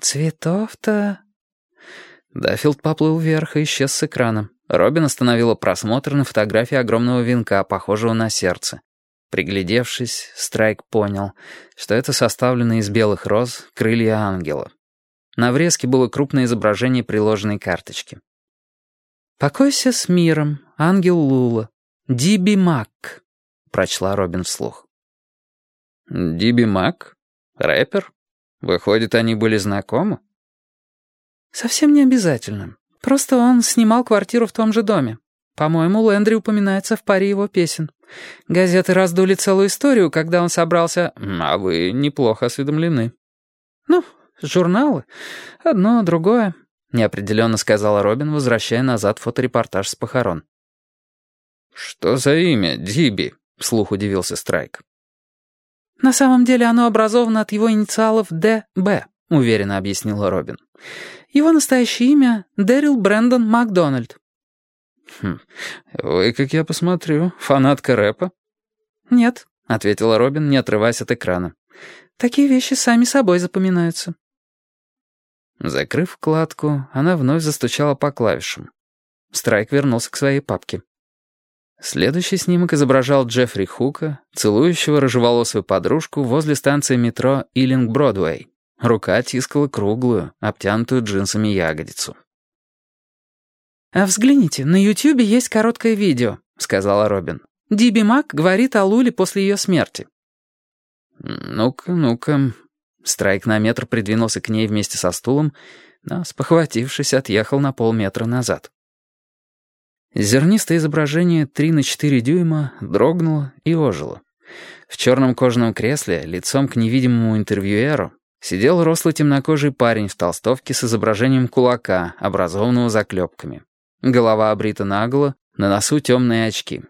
«Цветов-то...» Даффилд поплыл вверх и исчез с экрана. Робин остановила просмотр на фотографии огромного венка, похожего на сердце. Приглядевшись, Страйк понял, что это составлено из белых роз крылья ангела. На врезке было крупное изображение приложенной карточки. «Покойся с миром, ангел Лула. Диби Мак», — прочла Робин вслух. «Диби Мак? Рэпер? Выходит, они были знакомы?» «Совсем не обязательно. Просто он снимал квартиру в том же доме. По-моему, Лэндри упоминается в паре его песен. Газеты раздули целую историю, когда он собрался... А вы неплохо осведомлены. Ну, журналы. Одно, другое. Неопределенно сказала Робин, возвращая назад фоторепортаж с похорон. «Что за имя, Диби?» — вслух удивился Страйк. «На самом деле оно образовано от его инициалов «ДБ», — уверенно объяснила Робин. «Его настоящее имя — Дэрил Брэндон Макдональд». «Хм, вы, как я посмотрю, фанатка рэпа?» «Нет», — ответила Робин, не отрываясь от экрана. «Такие вещи сами собой запоминаются». Закрыв вкладку, она вновь застучала по клавишам. Страйк вернулся к своей папке. Следующий снимок изображал Джеффри Хука, целующего рыжеволосую подружку возле станции метро Иллинг-Бродвей. Рука тискала круглую, обтянутую джинсами ягодицу. «А взгляните, на Ютьюбе есть короткое видео», — сказала Робин. «Диби Мак говорит о Луле после ее смерти». «Ну-ка, ну-ка». Страйк на метр придвинулся к ней вместе со стулом, но, спохватившись, отъехал на полметра назад. Зернистое изображение 3 на 4 дюйма дрогнуло и ожило. В черном кожаном кресле, лицом к невидимому интервьюеру, сидел рослый темнокожий парень в толстовке с изображением кулака, образованного заклепками. Голова обрита наголо, на носу темные очки.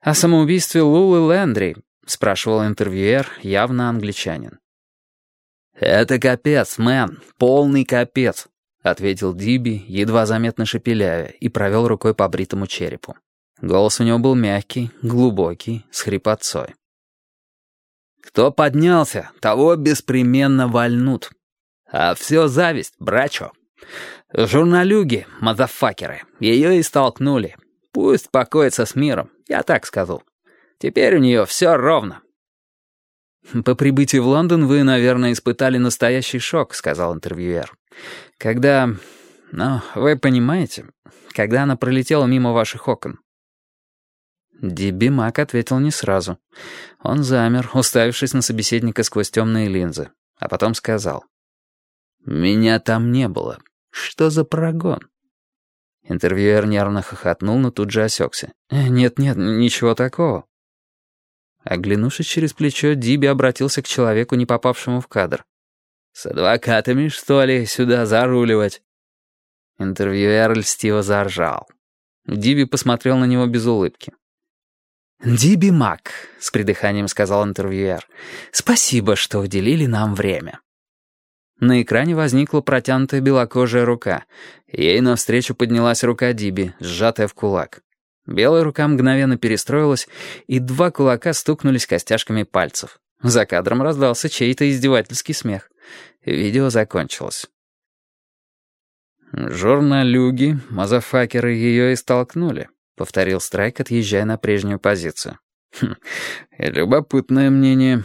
«О самоубийстве Лулы Лэндри», — спрашивал интервьюер, явно англичанин. «Это капец, мэн, полный капец», — ответил Диби, едва заметно шепеляя, и провел рукой по бритому черепу. Голос у него был мягкий, глубокий, с хрипотцой. «Кто поднялся, того беспременно вольнут. А все зависть, брачо. Журналюги, мазафакеры, ее и столкнули. Пусть покоится с миром, я так скажу. Теперь у нее все ровно». «По прибытии в Лондон вы, наверное, испытали настоящий шок», — сказал интервьюер. «Когда... ну, вы понимаете, когда она пролетела мимо ваших окон». Диби Мак ответил не сразу. Он замер, уставившись на собеседника сквозь темные линзы, а потом сказал. «Меня там не было. Что за прогон?» Интервьюер нервно хохотнул, но тут же осекся. «Нет-нет, ничего такого». Оглянувшись через плечо, Диби обратился к человеку, не попавшему в кадр. «С адвокатами, что ли, сюда заруливать?» Интервьюер льстиво заржал. Диби посмотрел на него без улыбки. «Диби Мак», — с придыханием сказал интервьюер, — «спасибо, что уделили нам время». На экране возникла протянутая белокожая рука. Ей навстречу поднялась рука Диби, сжатая в кулак. Белая рука мгновенно перестроилась, и два кулака стукнулись костяшками пальцев. За кадром раздался чей-то издевательский смех. Видео закончилось. «Журналюги, мазафакеры ее и столкнули», — повторил Страйк, отъезжая на прежнюю позицию. «Хм, любопытное мнение».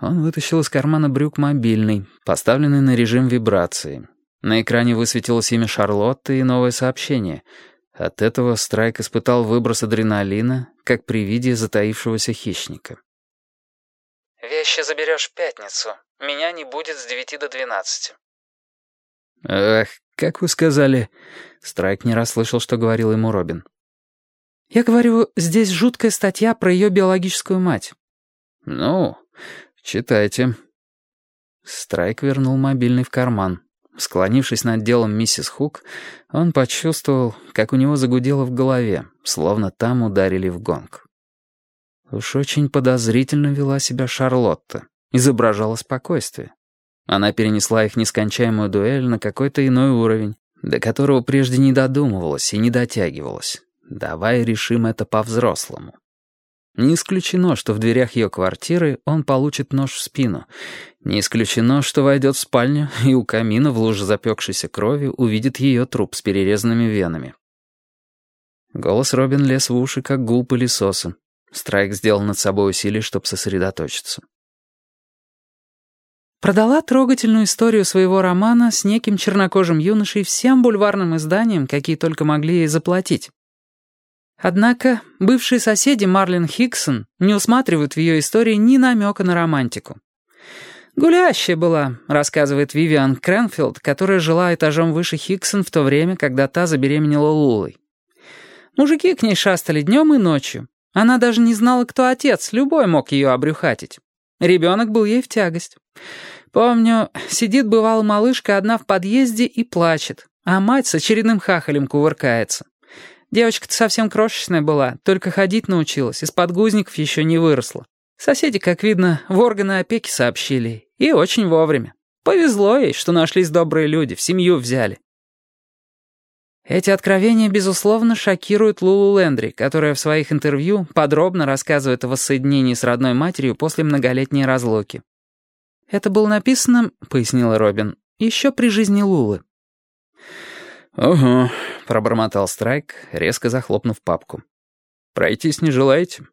Он вытащил из кармана брюк мобильный, поставленный на режим вибрации. На экране высветилось имя Шарлотты и новое сообщение — от этого Страйк испытал выброс адреналина, как при виде затаившегося хищника. «Вещи заберешь в пятницу. Меня не будет с девяти до двенадцати». «Ах, как вы сказали...» Страйк не расслышал, что говорил ему Робин. «Я говорю, здесь жуткая статья про ее биологическую мать». «Ну, читайте». Страйк вернул мобильный в карман. Склонившись над делом миссис Хук, он почувствовал, как у него загудело в голове, словно там ударили в гонг. Уж очень подозрительно вела себя Шарлотта, изображала спокойствие. Она перенесла их нескончаемую дуэль на какой-то иной уровень, до которого прежде не додумывалась и не дотягивалась. Давай решим это по-взрослому. Не исключено, что в дверях ее квартиры он получит нож в спину. Не исключено, что войдет в спальню и у камина в луже запекшейся крови увидит ее труп с перерезанными венами. Голос Робин лез в уши, как гул пылесоса. Страйк сделал над собой усилие, чтобы сосредоточиться. Продала трогательную историю своего романа с неким чернокожим юношей всем бульварным изданиям, какие только могли ей заплатить. Однако бывшие соседи Марлин Хиксон не усматривают в ее истории ни намека на романтику. «Гулящая была», — рассказывает Вивиан Кренфилд, которая жила этажом выше Хиксон в то время, когда та забеременела Лулой. Мужики к ней шастали днем и ночью. Она даже не знала, кто отец, любой мог ее обрюхатить. Ребенок был ей в тягость. Помню, сидит бывала малышка одна в подъезде и плачет, а мать с очередным хахалем кувыркается. Девочка-то совсем крошечная была, только ходить научилась, из подгузников еще не выросла. Соседи, как видно, в органы опеки сообщили, и очень вовремя. Повезло ей, что нашлись добрые люди, в семью взяли. Эти откровения, безусловно, шокируют Лулу Лендри, которая в своих интервью подробно рассказывает о воссоединении с родной матерью после многолетней разлуки. «Это было написано, — пояснила Робин, — еще при жизни Лулы». «Ого», — пробормотал Страйк, резко захлопнув папку. «Пройтись не желаете?»